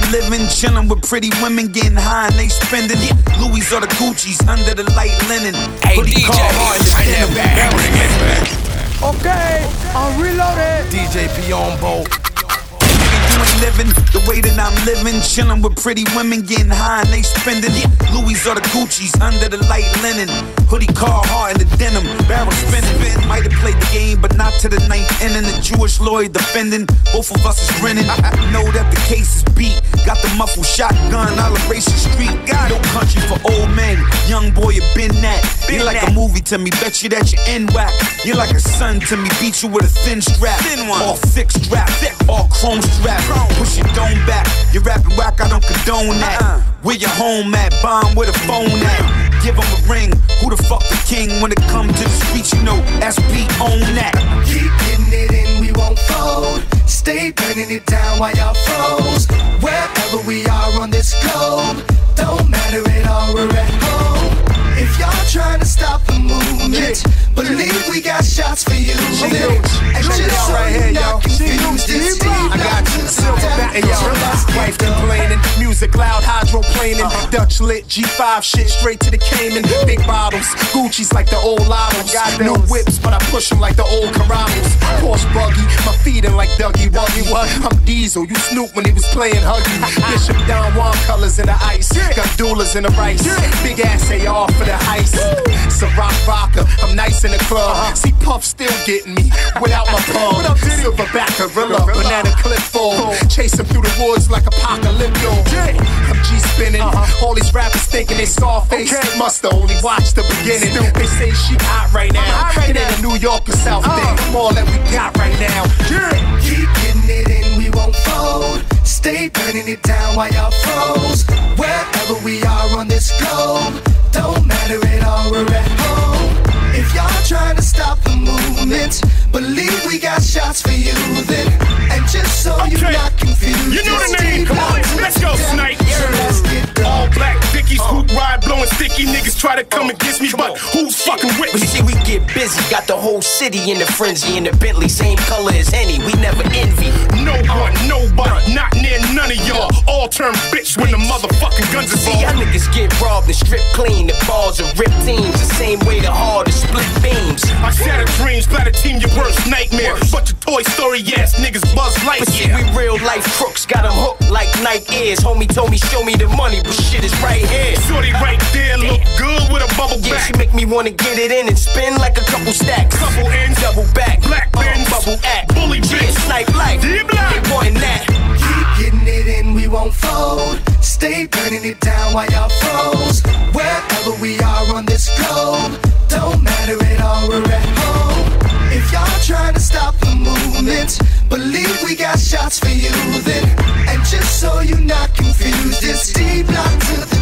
I'm living, chilling with pretty women, getting high and they spending. It. Louis or the Gucci's under the light linen. Hey, Hoodie DJ, Carhartt, bring that back, bring it back. Okay, I'm reloaded. DJ Piombo. You ain't living the way that I'm living, chilling with pretty women, getting high and they spending. Louis or the Gucci's under the light linen. Hoodie Carhartt and the denim, barrel spinning. Might have played the game, but not to the ninth inning. The Jewish lawyer defending, both of us is grinning. I know that the case is beat. Got the muffled shotgun, all the racing street. Got no country for old men. Young boy, you been that. You're like a movie to me, bet you that you're in whack. You're like a son to me, beat you with a thin strap. All thick strap, all chrome strap. Push your dome back. You're rapping whack, I don't condone that. Uh-uh. Where your home at? Bomb with a phone at. Give him a ring. Who the fuck the king when it come to the streets? You know, SP own that. Keep getting it in, we won't fold. Stay burning it down while y'all froze. Trying to stop the movement, believe we got shots for you. Then. And just so right you here, not yo. confused, it's Steve I got you. Silverback, Hey, yo, wife complaining, music loud, hydroplaning, uh-huh. Dutch lit, G5 shit, straight to the Cayman. Big bottles, Gucci's like the old lottos. New whips, but I push 'em like the old Carados. Porsche buggy, my feet in like Dougie Wuggy. I'm Diesel, you Snoop when he was playing Huggy. Bishop Don Juan colors in the ice, got doulas in the rice. Big ass AR for the heist. rock vodka, I'm nice in the club. See Puff still getting me without my pump. Silverback gorilla, banana clip full. Chase him through the woods like apocalypto. I'm G spinning. All these rappers thinking they saw face. Must have only watched the beginning. They say she hot right now. It ain't a New York or South thing. I'm all that we got right now. Keep getting it in, we won't fold. Stay burning it down while y'all froze. Wherever we are on this globe, don't matter at all, we're at home. If y'all trying to stop the movement, believe we got shots for you then. And just so you're Okay. not confused, You know the it's name. Come on, let's go, Snipe. So let's get going. All black Dickies, uh. hoop ride, blowing sticky. Niggas try to come uh. against me, but who's fucking with But me? you see, we get busy, got the whole city in the frenzy in the Bentley, same color as any. We never envy. No one, nobody, not near none of y'all. All turn bitch when the motherfucking guns See, y'all niggas get robbed and strip clean. The balls are rip teams, the same way the hard is split beams. I shatter dreams, splatter team your worst nightmare. But your Toy Story ass niggas buzz But light. see, we real life crooks, got 'em hooked like Nike ears. Homie told me, show me the money, but shit is right here. Shorty right there look good with a bubble Yeah, back. she make me wanna get it in and spin like a couple stacks. Couple ends, double back, Black uh, Benz, bubble act, bully yeah, bitch. snipe life. Yeah, black. They wantin' that. Keep getting it in, we won't fold. Stay burning it down while y'all froze. Wherever we are on this globe, don't matter at all, we're at home. If y'all trying to stop the movement, believe we got shots for you then. And just so you're not confused, it's D-Block to the